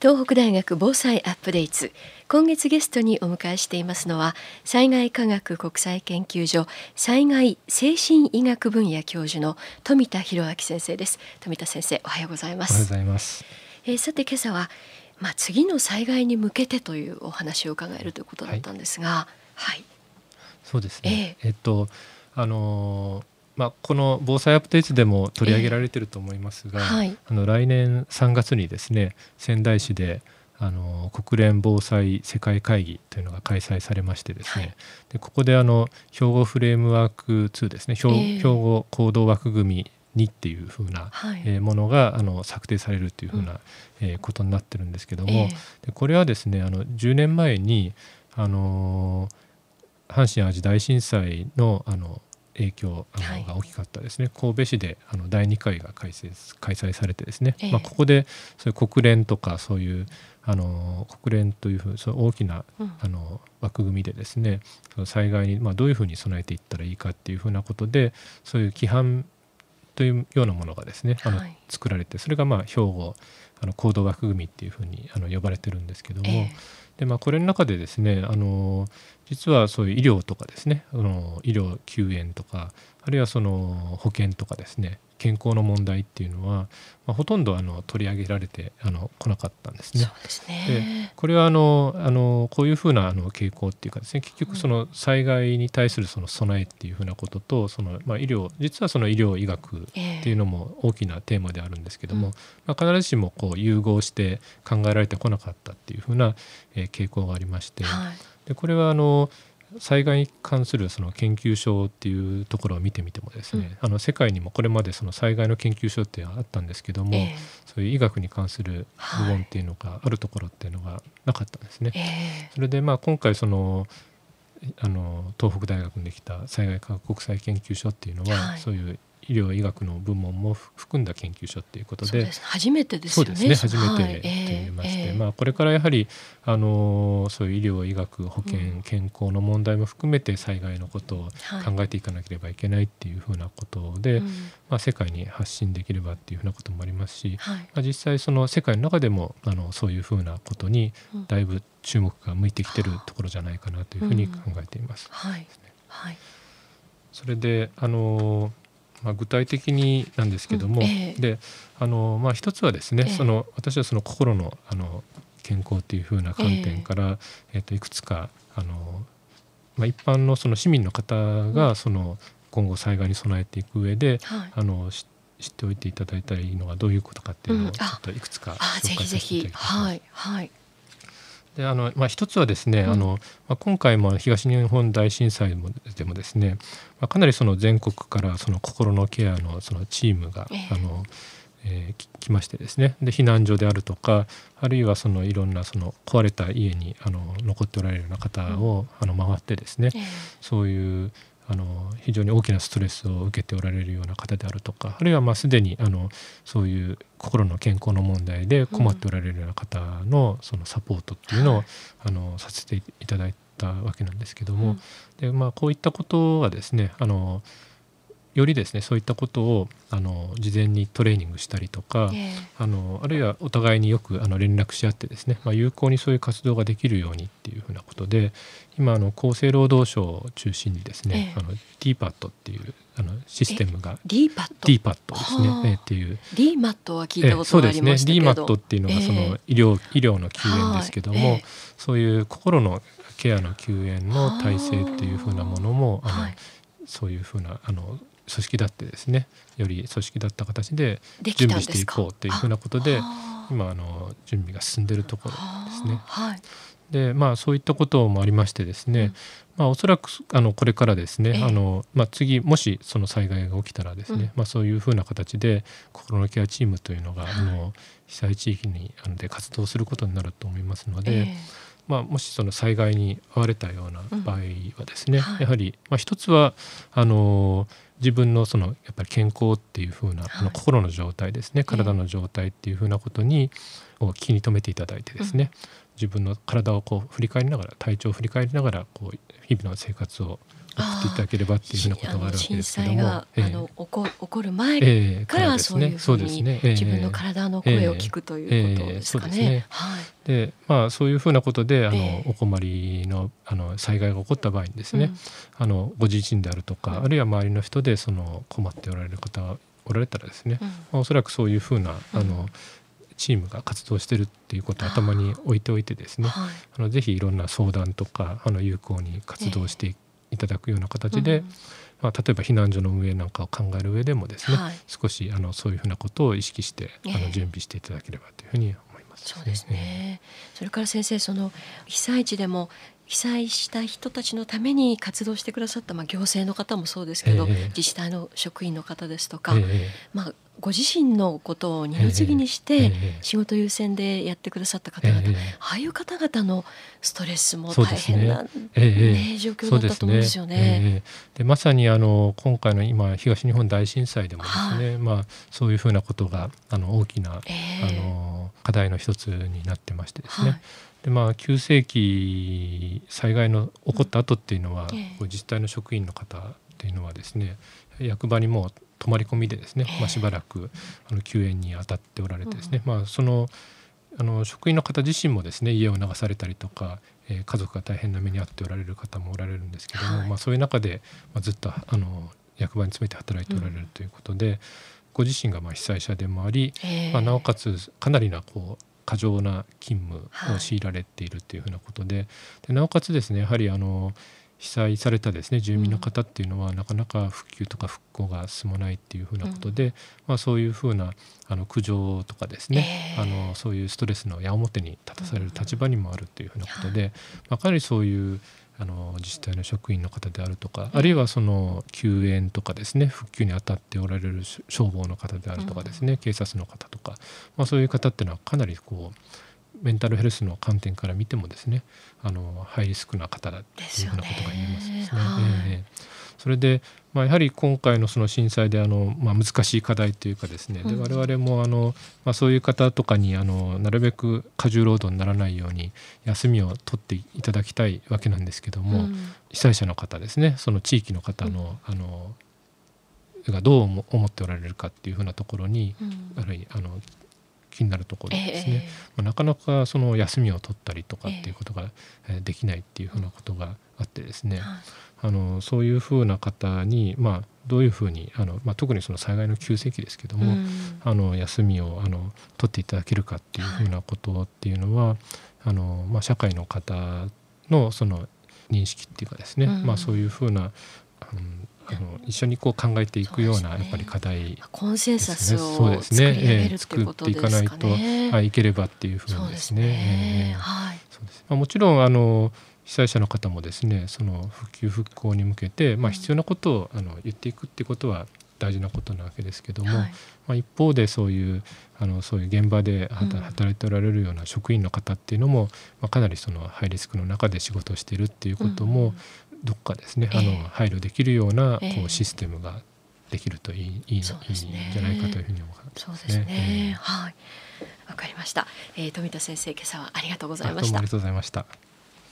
東北大学防災アップデート。今月ゲストにお迎えしていますのは災害科学国際研究所災害精神医学分野教授の富田博明先生です。富田先生おはようございます。おはようございます、えー、さて今朝はまあ次の災害に向けてというお話を伺えるということだったんですが、はい、はい、そうですね、えー、えっとあのーまあ、この防災アップデートでも取り上げられていると思いますが、えーはい、あの来年3月にですね仙台市であの国連防災世界会議というのが開催されましてですね、はい、でここであの兵庫フレームワーク2ですね兵,、兵庫行動枠組み2っていうふうな、はい、えー、ものがあの策定されるというふうな、うん、えー、ことになってるんですけども、えー、でこれはですねあの10年前にあの阪神・淡路大震災のあの影響あの、が大きかったですね。神戸市であの第2回が開催開催されてですね、えー、まあ、ここでそういう国連とかそういうあの国連というふうその大きな、うん、あの枠組みでですねその災害に、まあ、どういうふうに備えていったらいいかっていうふうなことでそういう規範というようなものがですね、あの作られてそれがまあ兵庫あの行動枠組みっていうふうにあの呼ばれてるんですけども、えー、でまあ、これの中でですねあの実はそういう医療とかですねあの医療救援とかあるいはその保険とかですね健康の問題っていうのは、まあ、ほとんどあの取り上げられてあの来なかったんですね。そうですね。でこれはあのあのこういうふうなあの傾向っていうかですね結局その災害に対するその備えっていうふうなこととその、まあ、医療実はその医療医学っていうのも大きなテーマであるんですけども、まあ、必ずしもこう融合して考えられてこなかったっていうふうな、えー、傾向がありまして、はい、でこれはあの災害に関するその研究所っていうところを見てみてもですね、うん、あの世界にもこれまでその災害の研究所ってあったんですけども、えー、そういう医学に関する部門っていうのがあるところっていうのがなかったんですね。はい。それでまあ今回そのあの東北大学にできた災害科学国際研究所っていうのは、はい、そういう医療医学の部門も含んだ研究所っていうことで。初めてですよね。ね。初めてと言いまして、はいえー、まあこれからやはりあのそういう医療医学保険、うん、健康の問題も含めて災害のことを考えていかなければいけないっていうふうなことで、はい、まあ世界に発信できればっていうふうなこともありますし、はい、まあ実際その世界の中でもあのそういうふうなことにだいぶ注目が向いてきてるところじゃないかなというふうに考えています。うん、はい。はい。それであのまあ、具体的になんですけども、うんえー、であの、まあ、一つはですね、えー、その私はその心のあの健康というふうな観点から、えー、えーといくつかあの、まあ、一般のその市民の方がその今後災害に備えていく上で、はい、あの知っておいていただいたらいいのはどういうことかっていうのをちょっといくつか紹介させていただきます。はい、はいであのまあ、一つはですね、うん、あのまあ、今回も東日本大震災でもですね、まあ、かなりその全国からその心のケアのそのチームが、えー、あのえー、来ましてですね。で避難所であるとかあるいはそのいろんなその壊れた家にあの残っておられるような方を、うん、あの回ってですね、えー、そういうあの非常に大きなストレスを受けておられるような方であるとかあるいはまあすでにあのそういう心の健康の問題で困っておられるような方のそのサポートっていうのを、あのさせていただいたわけなんですけども、でまあ、こういったことはですねあのよりですねそういったことをあの事前にトレーニングしたりとか、えー、あのあるいはお互いによくあの連絡し合ってですね、まあ、有効にそういう活動ができるようにっていうふうなことで今あの厚生労働省を中心にですね、えー、あの DPAT っていうあのシステムが DPAT, DPAT ですね、えー、っていう。DMAT は聞いたことがありましたけど、えー、そうですね。DMAT っていうのがその医療、医療の救援ですけども、そういう心のケアの救援の体制っていうふうなものもあの、はい、そういうふうなあの組織だってですねより組織だった形で準備していこうというふうなことで今あの準備が進んでいるところですね。はい、でまあそういったこともありましてですね、うん、まあ、おそらくあのこれからですね、えー、あのまあ、次もしその災害が起きたらですね、うん、まあ、そういうふうな形で心のケアチームというのが、はい、あの被災地域にあので活動することになると思いますので。えーまあ、もしその災害に遭われたような場合はですね、うんはい、やはり、まあ、一つはあの自分のそのやっぱり健康っていうふうな、あの心の状態ですね体の状態っていうふうなことにを気に留めていただいてですね、自分の体をこう振り返りながら体調を振り返りながらこう日々の生活をっていただければっていうふうなことがあるわけですけども、あの起こ起こる前からそういうふうに自分の体の声を聞くということですかね。でまあそういうふうなことであの、お困りのあの災害が起こった場合にですね、あのご自身であるとか、あるいは周りの人でその困っておられる方がおられたらですね、まあ、おそらくそういうふうなあの、チームが活動してるっていうことを頭に置いておいてですね、はい、あのぜひいろんな相談とかあの有効に活動していただくような形で、えーうん、まあ、例えば避難所の運営なんかを考える上でもですね、はい、少しあのそういうふうなことを意識して、あの準備していただければというふうに思います、そうですね、それから先生その被災地でも被災した人たちのために活動してくださった、まあ、行政の方もそうですけど、えー、自治体の職員の方ですとか、えー、まあ、ご自身のことを二の次にして仕事優先でやってくださった方々、ああいう方々のストレスも大変な、ねね、状況だったと思うんですよね。でまさにあの今回の今東日本大震災でもですね、まあ、そういうふうなことがあの大きな、あの課題の一つになってましてですね、はい。でまあ、急性期災害の起こった後っていうのは、うん、自治体の職員の方っていうのはですね役場にもう泊まり込みでですね、まあ、しばらくあの救援に当たっておられてですね、うん、まあ、そのあの職員の方自身もですね家を流されたりとか、えー、家族が大変な目に遭っておられる方もおられるんですけども、はい、まあ、そういう中で、まあ、ずっとあの役場に詰めて働いておられるということで、うん、ご自身がまあ被災者でもあり、えー、まあ、なおかつかなりなこう過剰な勤務を強いられているというふうなことではい、でなおかつですねやはりあの被災されたですね住民の方っていうのは、なかなか復旧とか復興が進まないっていうふうなことで、うん、まあ、そういうふうなあの苦情とかですね、えー、あのそういうストレスの矢面に立たされる立場にもあるというふうなことで、うん、まあ、かなりそういうあの自治体の職員の方であるとか、あるいはその救援とかですね復旧に当たっておられる消防の方であるとかですね、警察の方とか、まあ、そういう方っていうのはかなりこうメンタルヘルスの観点から見てもですねあのハイリスクな方だというようなことが言えますですね。はい。えー、それで、まあ、やはり今回のその震災であの、まあ、難しい課題というかですね、で我々もあの、まあ、そういう方とかにあのなるべく過重労働にならないように休みを取っていただきたいわけなんですけども、うん、被災者の方ですねその地域の方の,、あのがどう思っておられるかっていうふうなところに、うん、あるいあの気になるところですね、えー、なかなかその休みを取ったりとかっていうことができないっていうふうなことがあってですね、あのそういうふうな方に、まあ、どういうふうにあの、まあ、特にその災害の急性期ですけども、うん、あの休みをあの取っていただけるかっていうふうなことっていうのは、はい、あのまあ、社会の方のその認識っていうかですね、うん、まあ、そういうふうな、うんあの一緒にこう考えていくようなやっぱり課題、ね、コンセンサスを作り上げるっていうことですかね。作っていかないと、はい、いければっていうふうにですね。はい。そうです。まあもちろんあの被災者の方もですね、その復旧復興に向けてまあ必要なことを、あの言っていくっていうことは大事なことなわけですけども、はい、まあ、一方でそういうあのそういう現場で働いておられるような職員の方っていうのも、まあ、かなりそのハイリスクの中で仕事をしているっていうことも、どっかですね、あの配慮できるようなこうシステムができるといい,、いいいいんじゃないかというふうに思います、そうですね。はい。わかりました。えー、富田先生、今朝はありがとうございました。ありがとうございました。